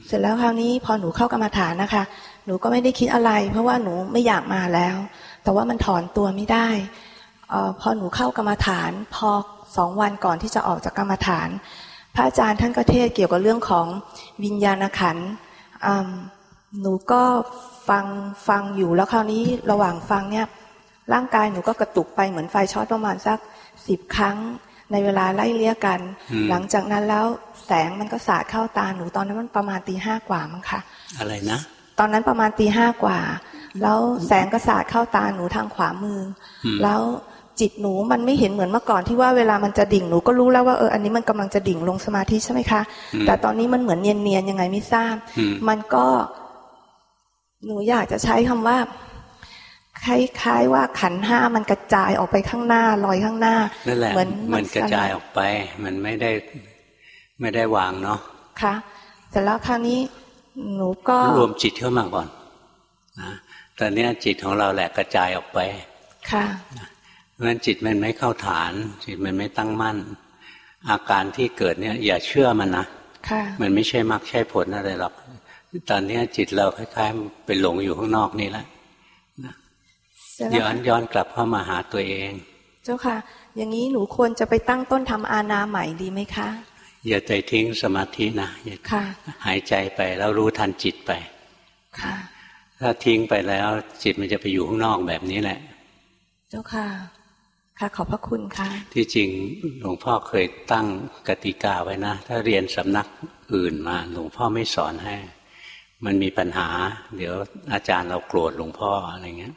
เสร็จแล้วคราวนี้พอหนูเข้ากรรมาฐานนะคะ หนูก็ไม่ได้คิดอะไร เพราะว่าหนูไม่อยากมาแล้ว แต่ว่ามันถอนตัวไม่ได้อพอหนูเข้ากรรมาฐาน พอสองวันก่อนที่จะออกจากกรรมาฐาน พระอาจารย์ท่านก็เทศเกี่ยวกับเรื่องของวิญญาณขันหนูก็ฟังฟังอยู่แล้วคราวนี้ระหว่างฟังเนี่ยร่างกายหนูก็กระตุกไปเหมือนไฟช็อตประมาณสักสิบครั้ง ในเวลาไล่เลี่ยกัน หลังจากนั้นแล้วแสงมันก็สาดเข้าตาหนูตอนนั้นมันประมาณตีห้ากว่ามั้งคะอะไรนะ ตอนนั้นประมาณตีห้ากว่า แล้วแสงก็สาดเข้าตาหนูทางขวามือ แล้วจิตหนูมันไม่เห็นเหมือนเมื่อก่อนที่ว่าเวลามันจะดิ่งหนูก็รู้แล้วว่าเอออันนี้มันกำลังจะดิ่งลงสมาธิใช่ไหมคะ แต่ตอนนี้มันเหมือนเนียนๆยังไงไม่ทราบ มันก็ หนูอยากจะใช้คำว่า คล้ายๆว่าขันห้ามันกระจายออกไปข้างหน้าลอยข้างหน้านั่นแหละมันมันกระจายออกไป มันไม่ได้ไม่ได้วางเนาะค่ะแต่แล้วคราวนี้หนูก็รวมจิตเข้ามาก่อนนะตอนนี้จิตของเราแหละกระจายออกไปค่ะเพราะฉะนั้นจิตมันไม่เข้าฐาน จิตมันไม่ตั้งมั่น อาการที่เกิดเนี่ย อย่าเชื่อมันนะค่ะมันไม่ใช่มรรคใช่ผลอะไรหรอกตอนนี้จิตเราคล้ายๆเป็นหลงอยู่ข้างนอกนี่แหละ ย้อนย้อนกลับเข้ามาหาตัวเอง เจ้าค่ะ อย่างนี้หนูควรจะไปตั้งต้นทำอาณาใหม่ดีไหมคะ อย่าใจทิ้งสมาธินะอย่าหายใจไปแล้วรู้ทันจิตไป ค่ะ ถ้าทิ้งไปแล้ว จิตมันจะไปอยู่ข้างนอกแบบนี้แหละ เจ้าค่ะ ค่ะ ขอบพระคุณค่ะ ที่จริงหลวงพ่อเคยตั้งกติกาไว้นะ ถ้าเรียนสำนักอื่นมาหลวงพ่อไม่สอนให้ มันมีปัญหา เดี๋ยวอาจารย์เราโกรธหลวงพ่ออะไรเงี้ย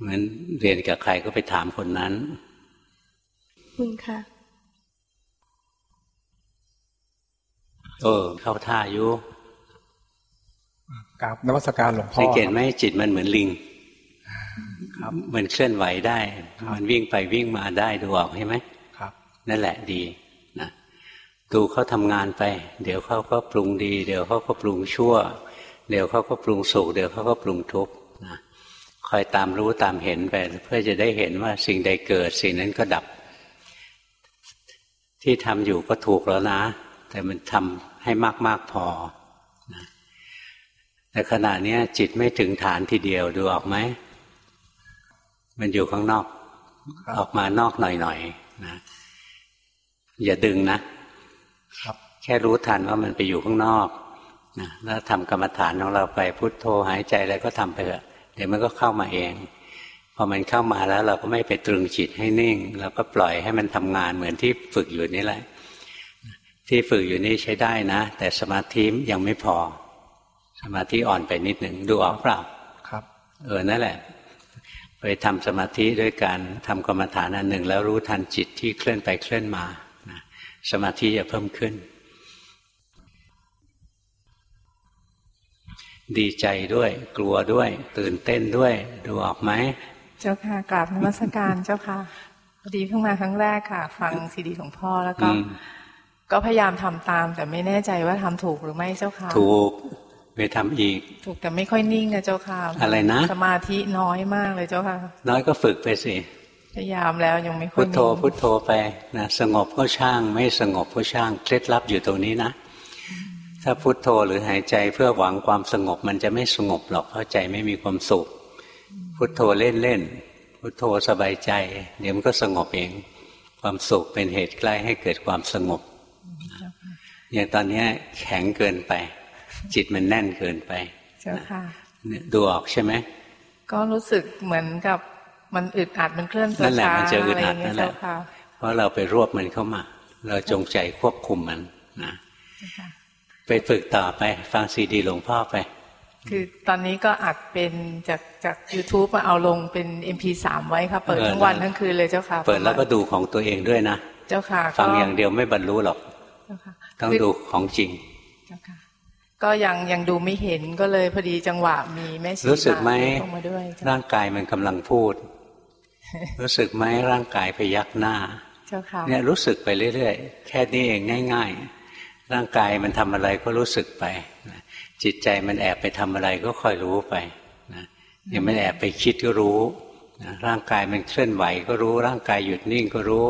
เหมือนเรียนกับใครก็ไปถามคนนั้น คุณค่ะเออเข้าท่าอยู่กับนวัตการหลวงพ่อสังเกตไหมจิตมันเหมือนลิงครับมันเคลื่อนไหวได้ มันวิ่งไปวิ่งมาได้ดูออกใช่ไหมครับ นั่นแหละดีดูเขาทำงานไป เดี๋ยวเขาก็ปรุงดี เดี๋ยวเขาก็ปรุงชั่ว เดี๋ยวเขาก็ปรุงสุขเดี๋ยวเขาก็ปรุงทุกข์นะ คอยตามรู้ตามเห็นไปเพื่อจะได้เห็นว่าสิ่งใดเกิด สิ่งนั้นก็ดับ ที่ทำอยู่ก็ถูกแล้วนะ แต่มันทำให้มากๆพอแต่ขณะนี้จิตไม่ถึงฐานทีเดียวดูออกไหม มันอยู่ข้างนอก ออกมานอกหน่อยๆนะอย่าดึงนะแค่รู้ทันว่ามันไปอยู่ข้างนอกนะแล้วทำกรรมฐานของเราไปพุทโธหายใจอะไรก็ทำไปเถอะ ดี๋ยวมันก็เข้ามาเอง พอมันเข้ามาแล้วเราก็ไม่ไปตรึงจิตให้นิ่ง เราก็ปล่อยให้มันทำงานเหมือนที่ฝึกอยู่นี่แหละ ที่ฝึกอยู่นี่ใช้ได้นะ แต่สมาธิยังไม่พอ สมาธิอ่อนไปนิดหนึ่งดูออกเปล่าครับ เออนั่นแหละ ไปทำสมาธิด้วยการทำกรรมฐานอันหนึ่ง แล้วรู้ทันจิตที่เคลื่อนไปเคลื่อนมาสมาธิจะเพิ่มขึ้น ดีใจด้วย กลัวด้วย ตื่นเต้นด้วย ดูออกไหมเจ้าค่ะกราบนมัสการเจ้าค่ะพอดีเพิ่งมาครั้งแรกค่ะ ฟังซีดีของพ่อแล้วก็ ก็พยายามทำตาม แต่ไม่แน่ใจว่าทำถูกหรือไม่เจ้าค่ะ ถูกไปทำอีก ถูกแต่ไม่ค่อยนิ่งนะเจ้าค่ะอะไรนะสมาธิน้อยมากเลยเจ้าค่ะ น้อยก็ฝึกไปสิพยายามแล้วยังไม่ค่อยพุทโธพุทโธไปนะสงบก็ช่าง ไม่สงบก็ช่างเคล็ดลับอยู่ตรงนี้นะ ถ้าพุทโธหรือหายใจเพื่อหวังความสงบ มันจะไม่สงบหรอกเพราะใจไม่มีความสุข พุทโธเล่นเล่นพุทโธสบายใจ เดี๋ยวมันก็สงบเอง ความสุขเป็นเหตุใกล้ให้เกิดความสงบอย่างตอนนี้แข็งเกินไป จิตมันแน่นเกินไปเจ้าค่ะดูออกใช่ไหมก็รู้สึกเหมือนกับมันอึดอัดมันเคลื่อนตัวนั่นแหละช้ามันจะอึดอะไรออัดย่างเงี้นั่ยนแหเจ้าละค่ะเพราะเราไปรวบมันเข้ามา เราจงใจควบคุมมันนะ ไปฝึกต่อไป ฟังซีดีหลวงพ่อไป คือตอนนี้ก็อัดเป็นจากจาก YouTube มาเอาลงเป็น MP3 ไว้ค่ะ เปิดเออทั้งวันทั้งคืนเลยเจ้าค่ะ เปิดแล้วก็ดูของตัวเองด้วยนะ เจ้าค่ะ ฟังก็อย่างเดียวไม่บรรลุหรอกเจ้าค่ะต้องดูของจริง เจ้าค่ะก็ยังยังดูไม่เห็นก็เลยพอดีจังหวะมีแม่ชีรู้สึกไหมเข้ามาด้วยเจ้าร่างกายมันกำลังพูด รู้สึกไหมร่างกายพยักหน้า เจ้าค่ะเนี่ยรู้สึกไปเรื่อยๆ แค่นี้เองง่าย ๆ ร่างกายมันทำอะไรก็รู้สึกไปนะจิตใจมันแอบไปทำอะไรก็ค่อยรู้ไปนะยังไม่แอบไปคิดก็รู้นะร่างกายมันเคลื่อนไหวก็รู้ ร่างกายหยุดนิ่งก็รู้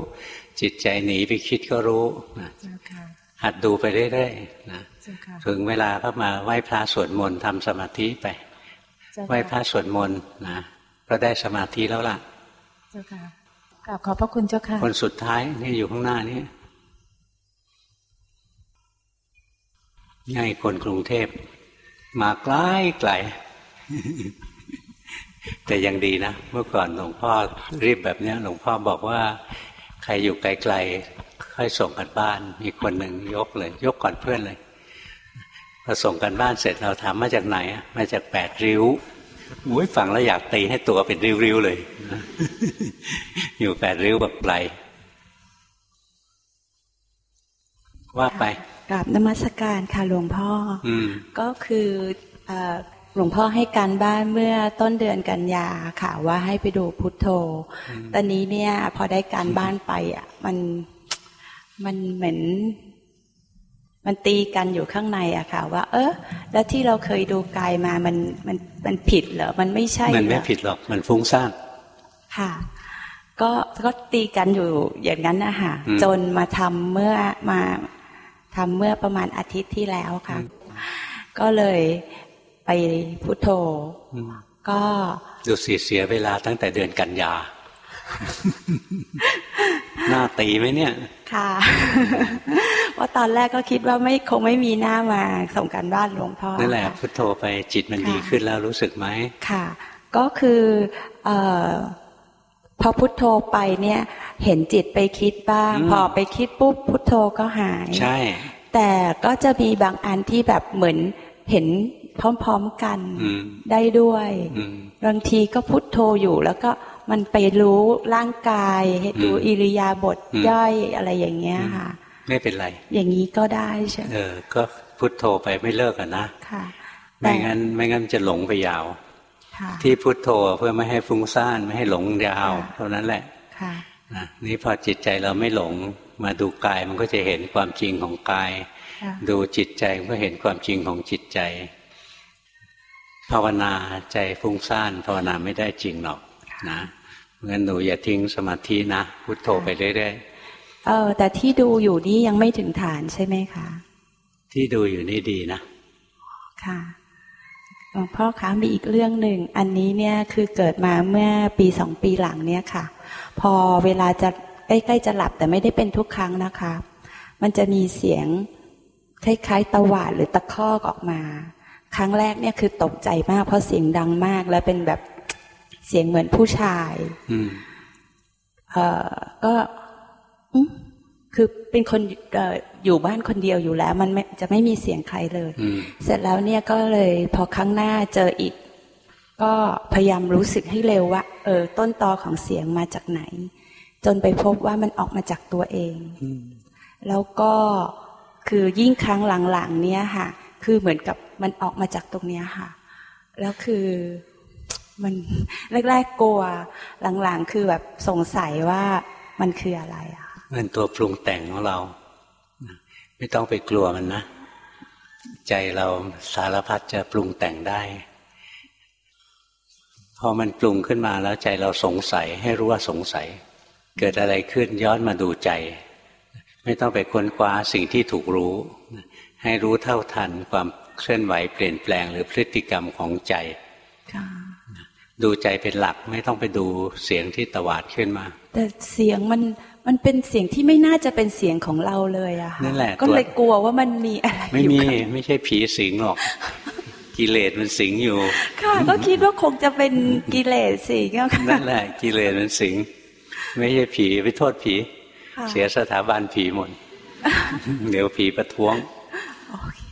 จิตใจหนีไปคิดก็รู้นะเจ้าค่ะหัดดูไปเรื่อยๆนะเจ้าค่ะถึงเวลาก็มาไหว้พระสวดมนต์ทำสมาธิไปเจ้าไหว้พค่ะระสวดมนต์นะก็ได้สมาธิแล้วล่ะเจ้าค่ะกราบขอบพระคุณเจ้าค่ะ คนสุดท้ายนี่อยู่ข้างหน้านี้ ง่ายคนกรุงเทพ มาไกลไกลแต่ยังดีนะ เมื่อก่อนหลวงพ่อรีบแบบนี้หลวงพ่อบอกว่า ใครอยู่ไกลๆค่อยส่งกันบ้าน มีคนหนึ่งยกเลย ยกก่อนเพื่อนเลยพอส่งกันบ้านเสร็จเราถามมาจากไหนมาจากแปดริ้วอุ้ยฟังแล้วอยากตีให้ตัวเป็นริ้วๆเลย อยู่แปดริ้วแบบไกลว่าไป กราบนมัสการค่ะหลวงพ่อออืมก็คือเอ่อหลวงพ่อให้การบ้านเมื่อต้นเดือนกันยาค่ะว่าให้ไปดูพุทโธ ตอนนี้เนี่ยพอได้การบ้านไปอะมันมันเหมือนมันตีกันอยู่ข้างในอะค่ะ ว่า เออแล้วที่เราเคยดูกายมามันมันมันผิดเหรอมันไม่ใช่มันเหรไม่อผิดหรอกมันฟุ้งซ่านค่ะ ก็ก็ตีกันอยู่อย่างนั้นนะคะอืมจนมาทำเมื่อมา ทำเมื่อประมาณอาทิตย์ที่แล้วค่ะ ก็เลยไปพุทโธอืมก็ดูเสียเสียเวลาตั้งแต่เดือนกันยา หน้าตีไหมเนี่ย ค่ะว่าตอนแรกก็คิดว่าไม่คงไม่มีหน้ามาส่งกันบ้านหลวงพ่อนั่นแหละค่ะพุทโธไปจิตมันค่ะดีขึ้นแล้วรู้สึกไหมค่ะ ก็คือเออ พอพุทโธไปเนี่ยเห็นจิตไปคิดบ้างอืมพอไปคิดปุ๊บพุทโธก็หาย ใช่ แต่ก็จะมีบางอันที่แบบเหมือนเห็นพร้อมๆกันอืมได้ด้วยอืมบางทีก็พุทโธอยู่แล้วก็มันไปรู้ร่างกายให้ดูอืมอิริยาบถอืมย่อยอะไรอย่างเงี้ยค่ะ ไม่เป็นไร อย่างนี้ก็ได้ใช่ไหมเออ ก็พุทโธไปไม่เลิกอะนะค่ะไม่งั้นไม่งั้นจะหลงไปยาวค่ะ ที่พุทโธเพื่อไม่ให้ฟุ้งซ่านไม่ให้หลงยาวค่ะเท่านั้นแหละค่ะนะนี่พอจิตใจเราไม่หลงมาดูกายมันก็จะเห็นความจริงของกายค่ะดูจิตใจมันก็เห็นความจริงของจิตใจ ภาวนาใจฟุ้งซ่านภาวนาไม่ได้จริงหรอกนะงั้นหนูอย่าทิ้งสมาธินะพุทโธไปเรื่อยเออแต่ที่ดูอยู่นี่ยังไม่ถึงฐานใช่ไหมคะๆที่ดูอยู่นี่ดีนะค่ะ หลวงพ่อคะมีอีกเรื่องหนึ่ง อันนี้เนี่ยคือเกิดมาเมื่อปีสองปีหลังเนี่ยค่ะ พอเวลาจะใกล้ๆจะหลับแต่ไม่ได้เป็นทุกครั้งนะคะ มันจะมีเสียงคล้ายๆตะหวาดหรือตะคอกออกมา ครั้งแรกเนี่ยคือตกใจมาก เพราะเสียงดังมากและเป็นแบบเสียงเหมือนผู้ชาย อืมเอ่อก็อืมคือ เป็นคนเอ่ออยู่บ้านคนเดียวอยู่แล้ว มันไม่จะไม่มีเสียงใครเลยอืมเสร็จแล้วเนี่ยก็เลยพอครั้งหน้าเจออีก ก็พยายามรู้สึกให้เร็วว่า เออ ต้นตอของเสียงมาจากไหน จนไปพบว่ามันออกมาจากตัวเองอืมแล้วก็คือยิ่งครั้งหลังๆ เนี่ยค่ะ คือเหมือนกับมันออกมาจากตรงเนี้ยค่ะ แล้วคือมันแรกๆกลัวหลังๆ คือแบบสงสัยว่ามันคืออะไรอะ มันตัวปรุงแต่งของเรา ไม่ต้องไปกลัวมันนะ ใจเราสารพัดจะปรุงแต่งได้พอมันปรุงขึ้นมาแล้วใจเราสงสัยให้รู้ว่าสงสัย เกิดอะไรขึ้นย้อนมาดูใจ ไม่ต้องไปค้นคว้าสิ่งที่ถูกรู้ ให้รู้เท่าทันความเคลื่อนไหวเปลี่ยนแปลงหรือพฤติกรรมของใจดูใจเป็นหลักไม่ต้องไปดูเสียงที่ตวาดขึ้นมา แต่เสียงมัน มันเป็นเสียงที่ไม่น่าจะเป็นเสียงของเราเลยอะค่ะนั่นแหละก็เลยกลัวว่ามันมีอะไรไม่มีไม่ใช่ผีสิงหรอก กิเลสมันสิงอยู่ ค่ะ ก็คิดว่าคงจะเป็นกิเลสสิงนั่นแหละ กิเลสมันสิง ไม่ใช่ผีไปโทษผี เสียสถาบันผีหมดเดี๋ยวผีประท้วงโอเค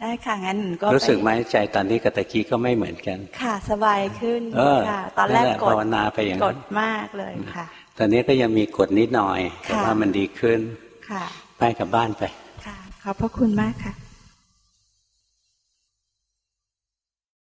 ได้ค่ะงั้นก็รู้สึกไหมใจตอนนี้กับตะกี้ก็ไม่เหมือนกัน ค่ะ สบายขึ้นค่ะ ตอนแรกกดภาวนาไปอย่างกดมากเลยค่ะ ตอนนี้ก็ยังมีกดนิดหน่อยแต่ว่ามันดีขึ้น ค่ะ ไปกับบ้านไป ค่ะ ขอบพระคุณมากค่ะ